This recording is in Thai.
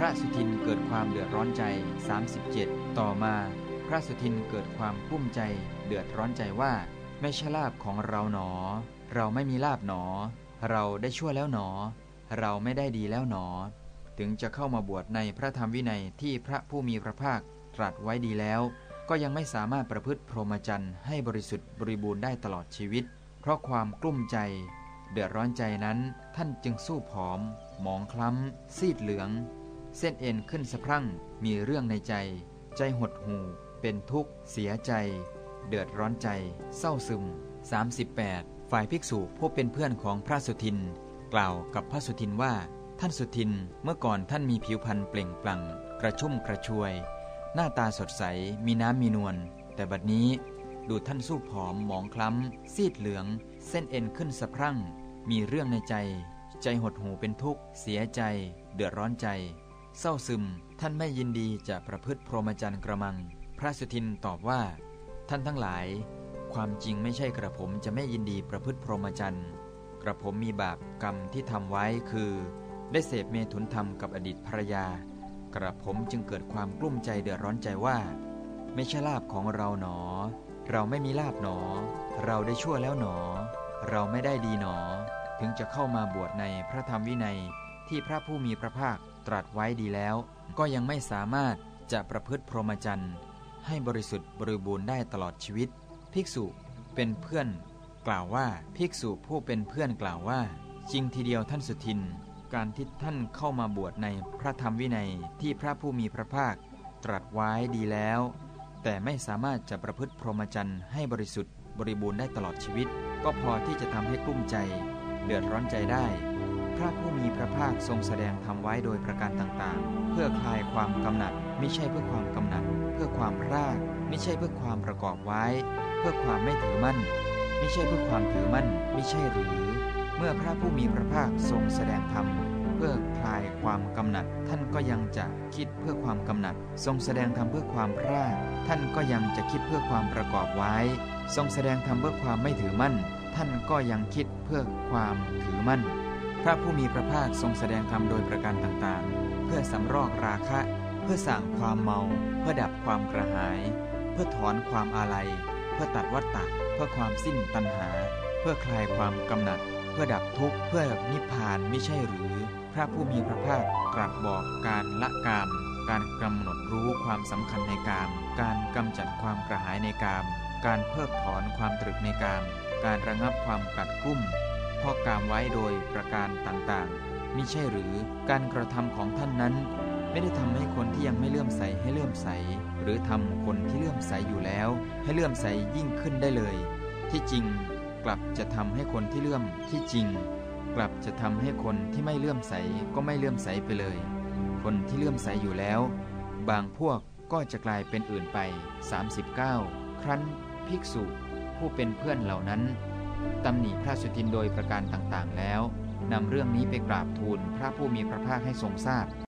พระสุทินเกิดความเดือดร้อนใจ 37 ต่อมา พระสุทินเกิดความกุ้มใจ เดือดร้อนใจว่า ไม่ใช่ลาบของเราหนอ เราไม่มีลาบหนอ เราได้ชั่วแล้วหนอ เราไม่ได้ดีแล้วหนอ ถึงจะเข้ามาบวชในพระธรรมวินัยที่พระผู้มีพระภาคตรัสไว้ดีแล้ว ก็ยังไม่สามารถประพฤติพรหมจรรย์ให้บริสุทธิ์บริบูรณ์ได้ตลอดชีวิต เพราะความกลุ้มใจ เดือดร้อนใจนั้นท่านจึงสู้ผอม หมองคล้ำ ซีดเหลือง เส้นเอ็นขึ้นสะพรั่งมีเรื่องในใจ ใจหดหูเป็นทุกข์ เสียใจ เดือดร้อนใจ เศร้าซึม 38 ฝ่ายภิกษุผู้เป็นเพื่อนของพระสุทิน กล่าวกับพระสุทินว่า ท่านสุทินเมื่อก่อนท่านมีผิวพรรณเปล่งปลั่ง กระชุ่มกระชวย หน้าตาสดใสมีน้ำมีนวลแต่บัดนี้ดูท่านสู้ผอมหมองคล้ำ ซีดเหลือง เส้นเอ็นขึ้นสะพรั่ง มีเรื่องในใจ ใจหดหูเป็นทุกข์ เสียใจ เดือดร้อนใจ เศร้าซึม ท่านไม่ยินดีจะประพฤติพรหมจรรย์กระมัง พระสุทินตอบว่า ท่านทั้งหลาย ความจริงไม่ใช่กระผมจะไม่ยินดีประพฤติพรหมจรรย์ กระผมมีบาปกรรมที่ทำไว้คือ ได้เสพเมถุนธรรมกับอดีตภรรยา กระผมจึงเกิดความกลุ้มใจเดือดร้อนใจว่า ไม่ใช่ลาบของเราหนอ เราไม่มีลาบหนอ เราได้ชั่วแล้วหนอ เราไม่ได้ดีหนอ ถึงจะเข้ามาบวชในพระธรรมวินัย ที่พระผู้มีพระภาคตรัสไว้ดีแล้ว ก็ยังไม่สามารถจะประพฤติพรหมจรรย์ให้บริสุทธิ์บริบูรณ์ได้ตลอดชีวิต ภิกษุเป็นเพื่อน กล่าวว่าภิกษุผู้เป็นเพื่อนกล่าวว่า จริงทีเดียวท่านสุทิน การที่ท่านเข้ามาบวชในพระธรรมวินัยที่พระผู้มีพระภาค ตรัสไว้ดีแล้ว แต่ไม่สามารถจะประพฤติพรหมจรรย์ให้บริสุทธิ์บริบูรณ์ได้ตลอดชีวิต ก็พอที่จะทำให้กลุ้มใจ เดือดร้อนใจได้ พระผู้มีพระภาคทรงแสดงทำไว้โดยประการต่างๆ เพื่อคลายความกำหนัดไม่ใช่เพื่อความกำหนัด เพื่อความพลาดไม่ใช่เพื่อความประกอบไว้ เพื่อความไม่ถือมั่นไม่ใช่เพื่อความถือมั่นไม่ใช่หรือ เมื่อพระผู้มีพระภาคทรงแสดงธรรมเพื่อคลายความกำหนัด ท่านก็ยังจะคิดเพื่อความกำหนัด ทรงแสดงธรรมเพื่อความพลาดท่านก็ยังจะคิดเพื่อความประกอบไว้ ทรงแสดงธรรมเพื่อความไม่ถือมั่น ท่านก็ยังคิดเพื่อความถือมั่น พระผู้มีพระภาคทรงแสดงธรรมโดยประการต่างๆ เพื่อสำรอกราคะ เพื่อสั่งความเมา เพื่อดับความกระหาย เพื่อถอนความอาลัย เพื่อตัดวัฏฏะเพื่อความสิ้นตัณหา เพื่อคลายความกำหนัด เพื่อดับทุกข์เพื่อนิพพานไม่ใช่หรือ พระผู้มีพระภาคตรัสบอกการละกาม การกำหนดรู้ความสำคัญในกาม การกำจัดความกระหายในกาม การเพิกถอนความตรึกในกาม การระงับความกัดกุ้ม พอกกามไว้โดยประการต่างๆมิใช่หรือการกระทำของท่านนั้น ไม่ได้ทำให้คนที่ยังไม่เลื่อมใสให้เลื่อมใส หรือทำคนที่เลื่อมใสอยู่แล้ว ให้เลื่อมใสยิ่งขึ้นได้เลย ที่จริงกลับจะทำให้คนที่เลื่อมที่จริง กลับจะทำให้คนที่ไม่เลื่อมใสก็ไม่เลื่อมใสไปเลย คนที่เลื่อมใสอยู่แล้ว บางพวกก็จะกลายเป็นอื่นไป 39 ครั้นภิกษุผู้เป็นเพื่อนเหล่านั้น ตำหนิพระสุทินโดยประการต่างๆ แล้วนำเรื่องนี้ไปกราบทูลพระผู้มีพระภาคให้ทรงทราบ